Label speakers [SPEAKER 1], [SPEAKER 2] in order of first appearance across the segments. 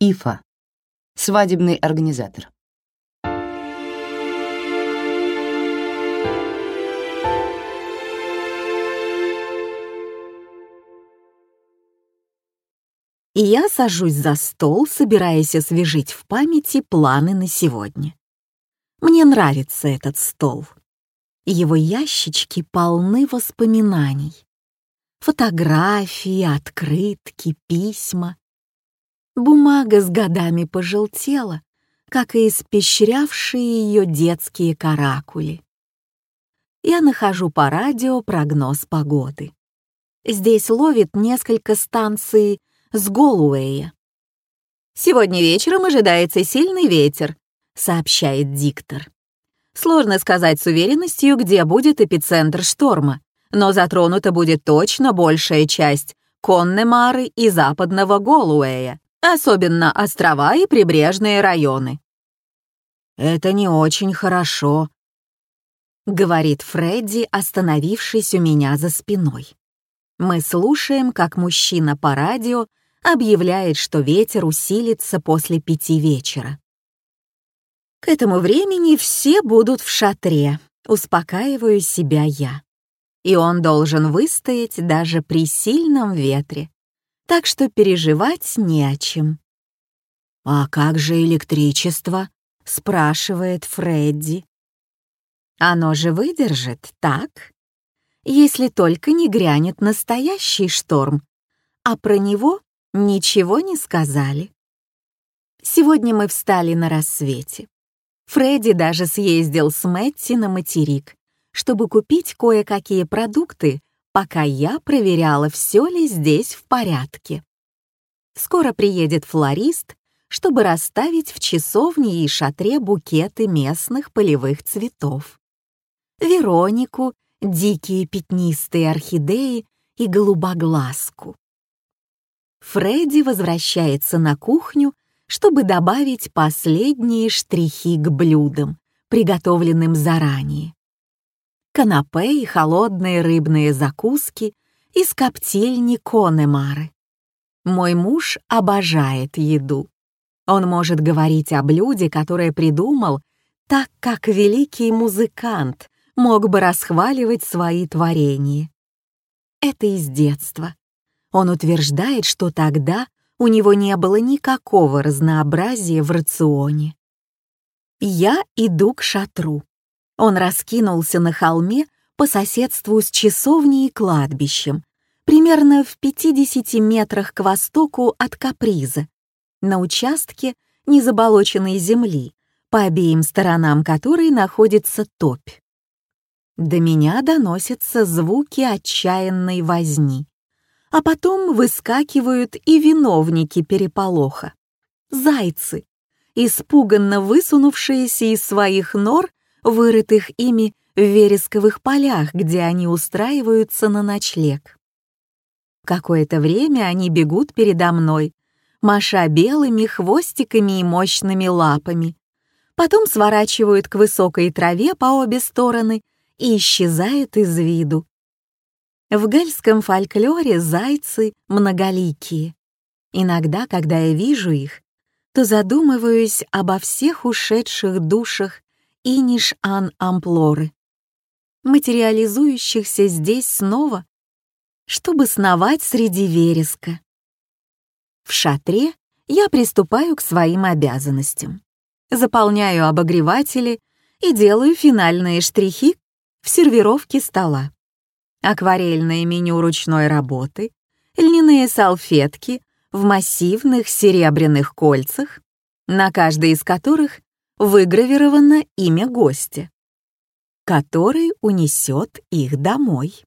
[SPEAKER 1] Ифа. Свадебный организатор.
[SPEAKER 2] И я сажусь за стол, собираясь освежить в памяти планы на сегодня. Мне нравится этот стол. Его ящички полны воспоминаний. Фотографии, открытки, письма. Бумага с годами пожелтела, как и испещрявшие ее детские каракули. Я нахожу по радио прогноз погоды. Здесь ловит несколько станций с Голуэя. «Сегодня вечером ожидается сильный ветер», — сообщает диктор. Сложно сказать с уверенностью, где будет эпицентр шторма, но затронута будет точно большая часть Коннемары и западного Голуэя, особенно острова и прибрежные районы. «Это не очень хорошо», — говорит Фредди, остановившись у меня за спиной. Мы слушаем, как мужчина по радио объявляет, что ветер усилится после пяти вечера. К этому времени все будут в шатре, успокаиваю себя я. И он должен выстоять даже при сильном ветре, так что переживать не о чем. «А как же электричество?» — спрашивает Фредди. «Оно же выдержит, так? Если только не грянет настоящий шторм, а про него Ничего не сказали. Сегодня мы встали на рассвете. Фредди даже съездил с Мэтти на материк, чтобы купить кое-какие продукты, пока я проверяла, все ли здесь в порядке. Скоро приедет флорист, чтобы расставить в часовне и шатре букеты местных полевых цветов. Веронику, дикие пятнистые орхидеи и голубоглазку. Фредди возвращается на кухню, чтобы добавить последние штрихи к блюдам, приготовленным заранее. Канапе и холодные рыбные закуски из коптильни Конемары. Мой муж обожает еду. Он может говорить о блюде, которое придумал, так как великий музыкант мог бы расхваливать свои творения. Это из детства. Он утверждает, что тогда у него не было никакого разнообразия в рационе. Я иду к шатру. Он раскинулся на холме по соседству с часовней и кладбищем, примерно в 50 метрах к востоку от Каприза, на участке незаболоченной земли, по обеим сторонам которой находится топь. До меня доносятся звуки отчаянной возни а потом выскакивают и виновники переполоха. Зайцы, испуганно высунувшиеся из своих нор, вырытых ими в вересковых полях, где они устраиваются на ночлег. Какое-то время они бегут передо мной, маша белыми хвостиками и мощными лапами, потом сворачивают к высокой траве по обе стороны и исчезают из виду. В гальском фольклоре зайцы многоликие. Иногда, когда я вижу их, то задумываюсь обо всех ушедших душах Иниш-Ан-Амплоры, материализующихся здесь снова, чтобы сновать среди вереска. В шатре я приступаю к своим обязанностям. Заполняю обогреватели и делаю финальные штрихи в сервировке стола акварельное меню ручной работы, льняные салфетки в массивных серебряных кольцах, на каждой из которых выгравировано имя гостя, который унесет их домой.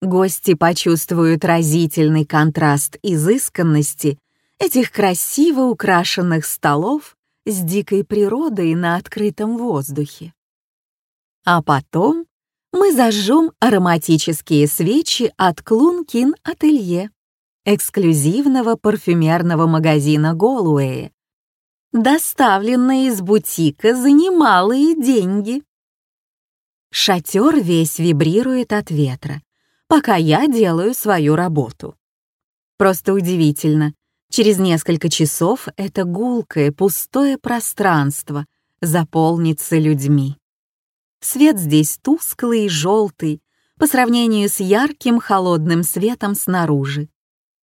[SPEAKER 2] Гости почувствуют разительный контраст изысканности этих красиво украшенных столов с дикой природой на открытом воздухе. А потом мы зажжем ароматические свечи от Клункин Ателье, эксклюзивного парфюмерного магазина Голуэя, доставленные из бутика за немалые деньги. Шатер весь вибрирует от ветра, пока я делаю свою работу. Просто удивительно, Через несколько часов это гулкое, пустое пространство заполнится людьми. Свет здесь тусклый и желтый по сравнению с ярким холодным светом снаружи.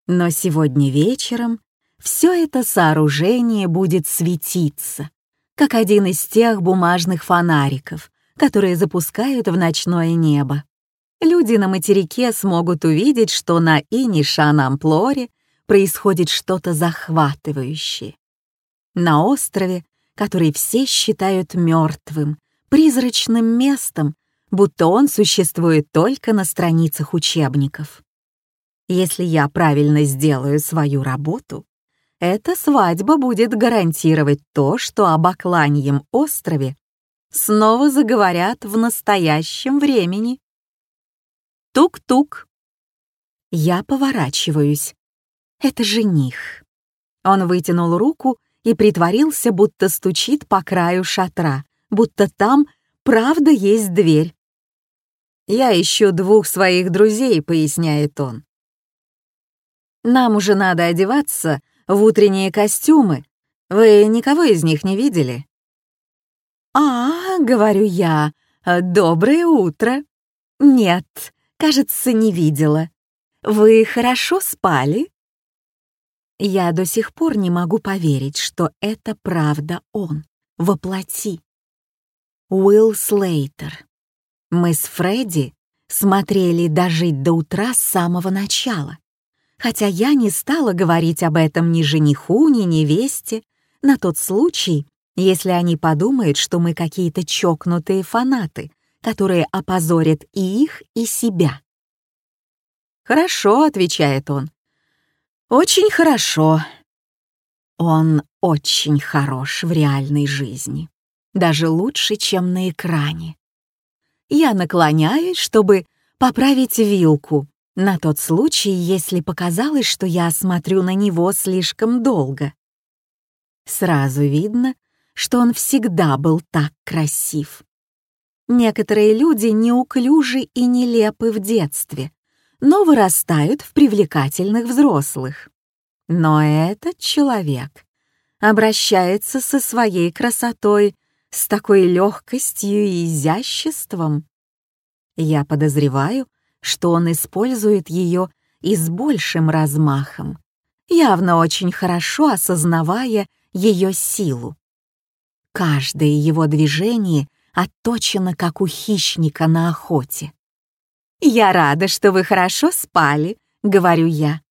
[SPEAKER 2] Но сегодня вечером все это сооружение будет светиться, как один из тех бумажных фонариков, которые запускают в ночное небо. Люди на материке смогут увидеть, что на Инишан-Амплоре происходит что-то захватывающее. На острове, который все считают мертвым, призрачным местом, будто он существует только на страницах учебников. Если я правильно сделаю свою работу, эта свадьба будет гарантировать то, что об Окланьем острове снова заговорят в настоящем времени. Тук-тук. Я поворачиваюсь. Это жених. Он вытянул руку и притворился, будто стучит по краю шатра, будто там правда есть дверь. «Я ищу двух своих друзей», — поясняет он. «Нам уже надо одеваться в утренние костюмы. Вы никого из них не видели?» «А, — говорю я, — доброе утро». «Нет, кажется, не видела. Вы хорошо спали?» Я до сих пор не могу поверить, что это правда он, воплоти. Уилл Слейтер. Мы с Фредди смотрели дожить до утра с самого начала, хотя я не стала говорить об этом ни жениху, ни невесте, на тот случай, если они подумают, что мы какие-то чокнутые фанаты, которые опозорят и их, и себя. «Хорошо», — отвечает он. «Очень хорошо». Он очень хорош в реальной жизни, даже лучше, чем на экране. Я наклоняюсь, чтобы поправить вилку, на тот случай, если показалось, что я смотрю на него слишком долго. Сразу видно, что он всегда был так красив. Некоторые люди неуклюжи и нелепы в детстве, но вырастают в привлекательных взрослых. Но этот человек обращается со своей красотой с такой легкостью и изяществом. Я подозреваю, что он использует ее и с большим размахом, явно очень хорошо осознавая ее силу. Каждое его движение отточено, как у хищника на охоте. «Я рада, что вы хорошо спали», — говорю я.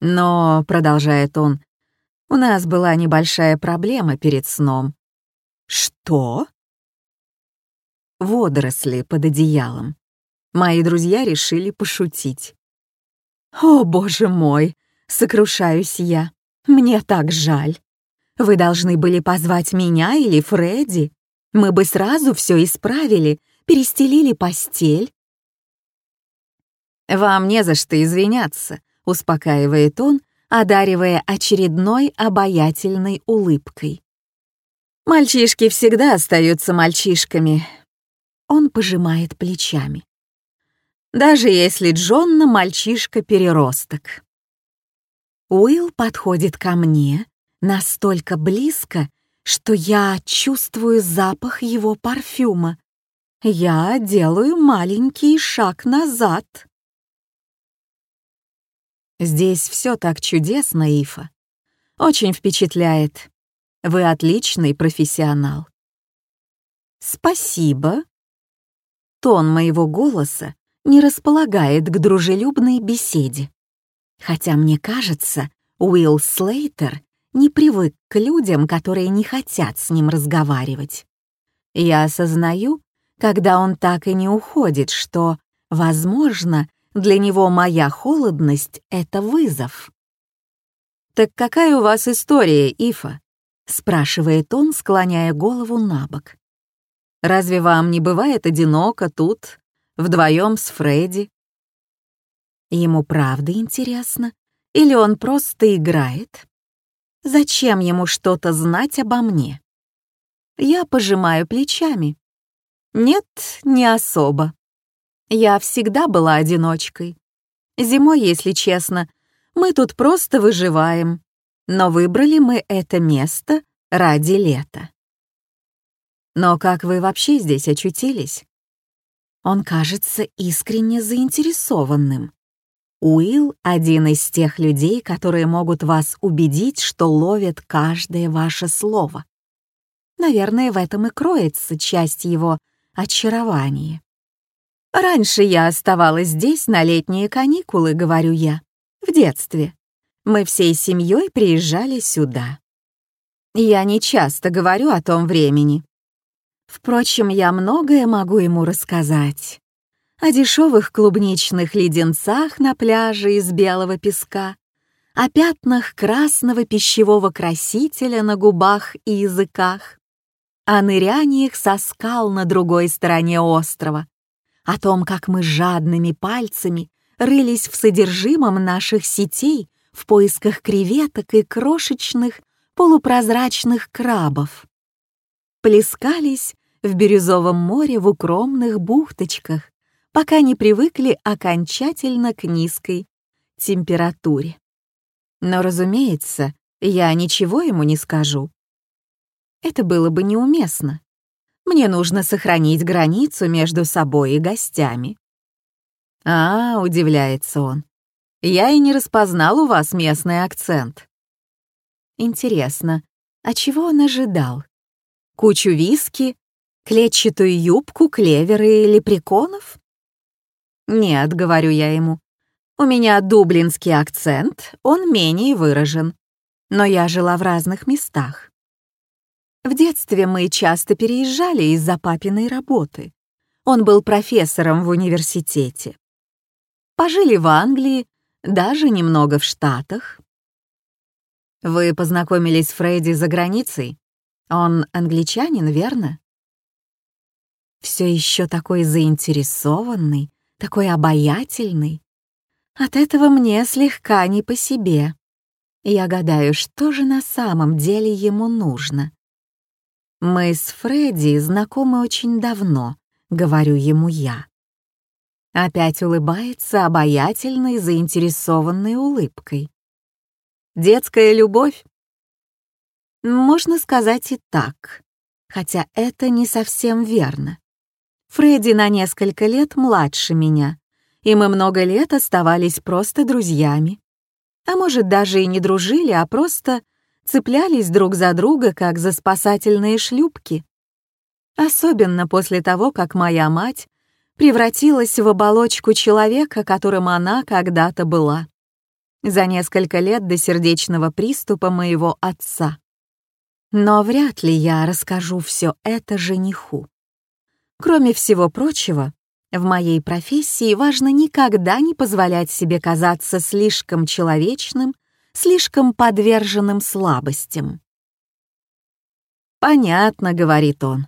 [SPEAKER 2] «Но», — продолжает он, — «у нас была небольшая проблема перед сном». «Что?» Водоросли под одеялом. Мои друзья решили пошутить. «О, боже мой!» — сокрушаюсь я. «Мне так жаль. Вы должны были позвать меня или Фредди. Мы бы сразу все исправили, перестелили постель». «Вам не за что извиняться», — успокаивает он, одаривая очередной обаятельной улыбкой. «Мальчишки всегда остаются мальчишками». Он пожимает плечами даже если Джонна мальчишка-переросток. Уилл подходит ко мне настолько близко, что я чувствую запах его парфюма. Я делаю маленький шаг назад. Здесь все так чудесно, Ифа. Очень впечатляет. Вы отличный профессионал. Спасибо. Тон моего голоса не располагает к дружелюбной беседе. Хотя мне кажется, Уилл Слейтер не привык к людям, которые не хотят с ним разговаривать. Я осознаю, когда он так и не уходит, что, возможно, для него моя холодность — это вызов. «Так какая у вас история, Ифа?» — спрашивает он, склоняя голову на бок. «Разве вам не бывает одиноко тут, Вдвоем с Фредди. Ему правда интересно? Или он просто играет? Зачем ему что-то знать обо мне? Я пожимаю плечами. Нет, не особо. Я всегда была одиночкой. Зимой, если честно, Мы тут просто выживаем, но выбрали мы это место ради лета. Но как вы вообще здесь очутились? Он кажется искренне заинтересованным. Уилл — один из тех людей, которые могут вас убедить, что ловят каждое ваше слово. Наверное, в этом и кроется часть его очарования. «Раньше я оставалась здесь на летние каникулы», — говорю я, — «в детстве. Мы всей семьей приезжали сюда. Я не часто говорю о том времени. Впрочем, я многое могу ему рассказать. О дешевых клубничных леденцах на пляже из белого песка, о пятнах красного пищевого красителя на губах и языках, о ныряниях со скал на другой стороне острова, о том, как мы жадными пальцами рылись в содержимом наших сетей в поисках креветок и крошечных полупрозрачных крабов. Плескались в бирюзовом море в укромных бухточках, пока не привыкли окончательно к низкой температуре. Но, разумеется, я ничего ему не скажу. Это было бы неуместно. Мне нужно сохранить границу между собой и гостями. «А, — удивляется он, — я и не распознал у вас местный акцент». Интересно, а чего он ожидал? Кучу виски, клетчатую юбку, клевера и лепреконов? Нет, говорю я ему, у меня дублинский акцент, он менее выражен. Но я жила в разных местах. В детстве мы часто переезжали из-за папиной работы. Он был профессором в университете. Пожили в Англии, даже немного в Штатах, вы познакомились с Фредди за границей? Он англичанин, верно? Все еще такой заинтересованный, такой обаятельный. От этого мне слегка не по себе. Я гадаю, что же на самом деле ему нужно. Мы с Фредди знакомы очень давно, говорю ему я. Опять улыбается обаятельной, заинтересованной улыбкой. Детская любовь? Можно сказать и так, хотя это не совсем верно. Фредди на несколько лет младше меня, и мы много лет оставались просто друзьями. А может, даже и не дружили, а просто цеплялись друг за друга, как за спасательные шлюпки. Особенно после того, как моя мать превратилась в оболочку человека, которым она когда-то была за несколько лет до сердечного приступа моего отца. Но вряд ли я расскажу все это жениху. Кроме всего прочего, в моей профессии важно никогда не позволять себе казаться слишком человечным, слишком подверженным слабостям. «Понятно», — говорит он.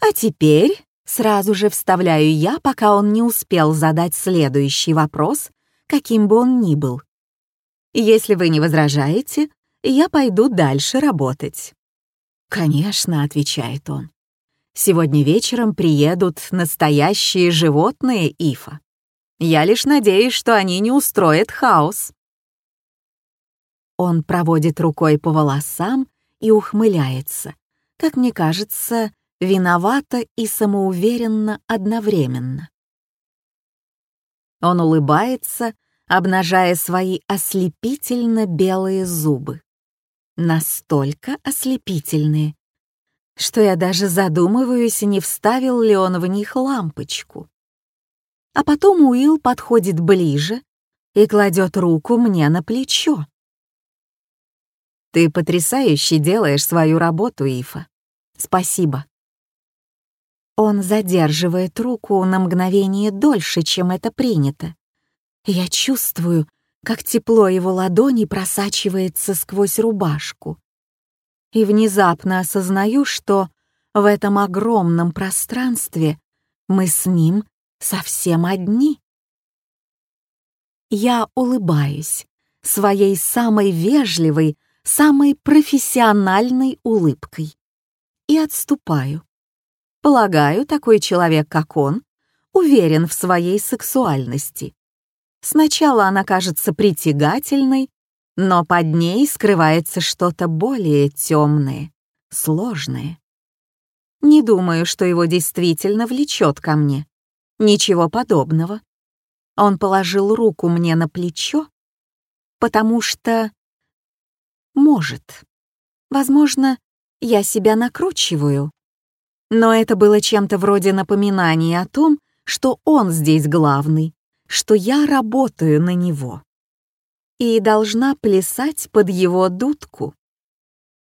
[SPEAKER 2] «А теперь...» — сразу же вставляю я, пока он не успел задать следующий вопрос, каким бы он ни был. Если вы не возражаете, я пойду дальше работать». «Конечно», — отвечает он. «Сегодня вечером приедут настоящие животные Ифа. Я лишь надеюсь, что они не устроят хаос». Он проводит рукой по волосам и ухмыляется, как мне кажется, виновато и самоуверенно одновременно. Он улыбается, обнажая свои ослепительно белые зубы. Настолько ослепительные, что я даже задумываюсь, не вставил ли он в них лампочку. А потом Уилл подходит ближе и кладет руку мне на плечо. «Ты потрясающе делаешь свою работу, Ифа. Спасибо». Он задерживает руку на мгновение дольше, чем это принято, я чувствую, как тепло его ладони просачивается сквозь рубашку. И внезапно осознаю, что в этом огромном пространстве мы с ним совсем одни. Я улыбаюсь своей самой вежливой, самой профессиональной улыбкой и отступаю. Полагаю, такой человек, как он, уверен в своей сексуальности Сначала она кажется притягательной, но под ней скрывается что-то более темное, сложное. Не думаю, что его действительно влечет ко мне. Ничего подобного. Он положил руку мне на плечо, потому что... Может. Возможно, я себя накручиваю. Но это было чем-то вроде напоминания о том, что он здесь главный, что я работаю на него. И должна плясать под его дудку.